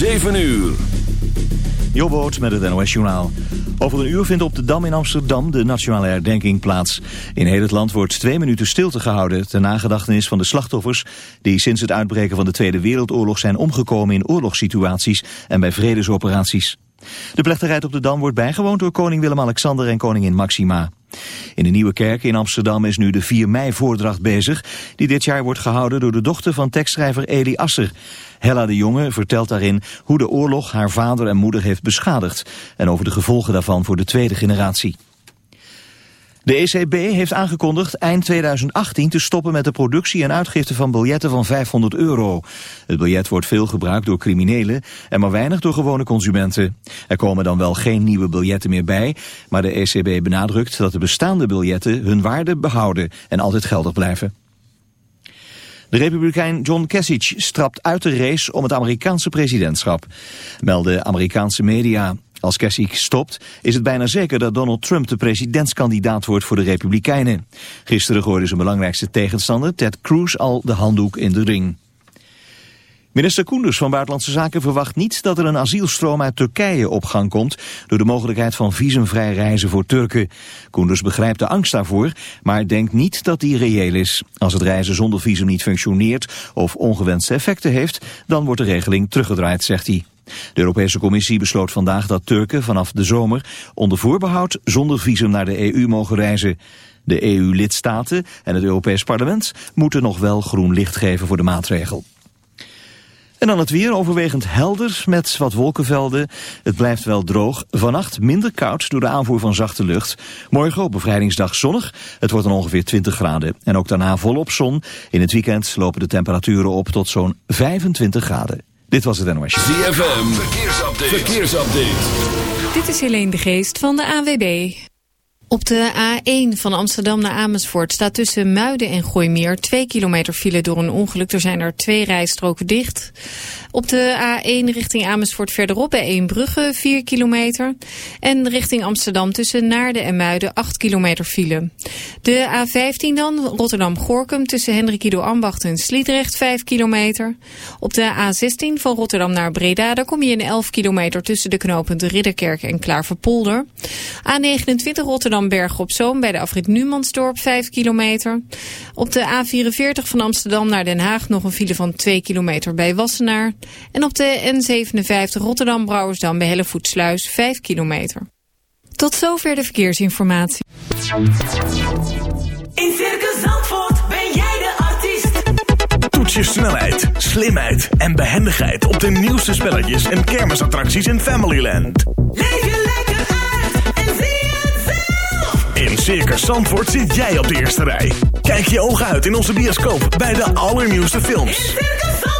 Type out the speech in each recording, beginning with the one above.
7 uur. Jobboot met het NOS Journaal. Over een uur vindt op de Dam in Amsterdam de nationale herdenking plaats. In heel het land wordt twee minuten stilte gehouden... ter nagedachtenis van de slachtoffers... die sinds het uitbreken van de Tweede Wereldoorlog zijn omgekomen in oorlogssituaties... en bij vredesoperaties. De plechtigheid op de Dam wordt bijgewoond door koning Willem-Alexander en koningin Maxima. In de Nieuwe Kerk in Amsterdam is nu de 4 mei-voordracht bezig... die dit jaar wordt gehouden door de dochter van tekstschrijver Eli Asser. Hella de Jonge vertelt daarin hoe de oorlog haar vader en moeder heeft beschadigd... en over de gevolgen daarvan voor de tweede generatie. De ECB heeft aangekondigd eind 2018 te stoppen met de productie en uitgifte van biljetten van 500 euro. Het biljet wordt veel gebruikt door criminelen en maar weinig door gewone consumenten. Er komen dan wel geen nieuwe biljetten meer bij, maar de ECB benadrukt dat de bestaande biljetten hun waarde behouden en altijd geldig blijven. De republikein John Kasich strapt uit de race om het Amerikaanse presidentschap, melden Amerikaanse media. Als Kasich stopt, is het bijna zeker dat Donald Trump de presidentskandidaat wordt voor de Republikeinen. Gisteren gooide zijn belangrijkste tegenstander, Ted Cruz, al de handdoek in de ring. Minister Koenders van Buitenlandse Zaken verwacht niet dat er een asielstroom uit Turkije op gang komt door de mogelijkheid van visumvrij reizen voor Turken. Koenders begrijpt de angst daarvoor, maar denkt niet dat die reëel is. Als het reizen zonder visum niet functioneert of ongewenste effecten heeft, dan wordt de regeling teruggedraaid, zegt hij. De Europese Commissie besloot vandaag dat Turken vanaf de zomer onder voorbehoud zonder visum naar de EU mogen reizen. De EU-lidstaten en het Europees Parlement moeten nog wel groen licht geven voor de maatregel. En dan het weer overwegend helder met wat wolkenvelden. Het blijft wel droog. Vannacht minder koud door de aanvoer van zachte lucht. Morgen op bevrijdingsdag zonnig. Het wordt dan ongeveer 20 graden. En ook daarna volop zon. In het weekend lopen de temperaturen op tot zo'n 25 graden. Dit was het NOS. ZFM, verkeersupdate. verkeersupdate. Dit is Helene de Geest van de AWB. Op de A1 van Amsterdam naar Amersfoort staat tussen Muiden en Gooimeer 2 kilometer file door een ongeluk. Er zijn er twee rijstroken dicht. Op de A1 richting Amersfoort verderop bij Eembrugge 4 kilometer. En richting Amsterdam tussen Naarden en Muiden 8 kilometer file. De A15 dan, Rotterdam-Gorkum tussen Hendrikido Ambacht en Sliedrecht 5 kilometer. Op de A16 van Rotterdam naar Breda, daar kom je in 11 kilometer tussen de knooppunten Ridderkerk en Klaverpolder. A29 Rotterdam-Berg op Zoom bij de afrit Numansdorp 5 kilometer. Op de A44 van Amsterdam naar Den Haag nog een file van 2 kilometer bij Wassenaar. En op de N57 Rotterdam-Brouwersdam bij Hellevoetsluis 5 kilometer. Tot zover de verkeersinformatie. In Circus Zandvoort ben jij de artiest. Toets je snelheid, slimheid en behendigheid op de nieuwste spelletjes en kermisattracties in Familyland. Leef je lekker uit en zie het zelf. In Circus Zandvoort zit jij op de eerste rij. Kijk je ogen uit in onze bioscoop bij de allernieuwste films. In Circus Zandvoort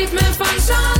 Het ritme van Zandvoort.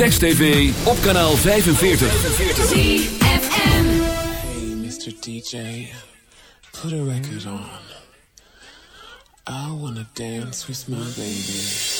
Text TV op kanaal 45. Hey, Mr. DJ, put a record on. I wanna dance with my baby.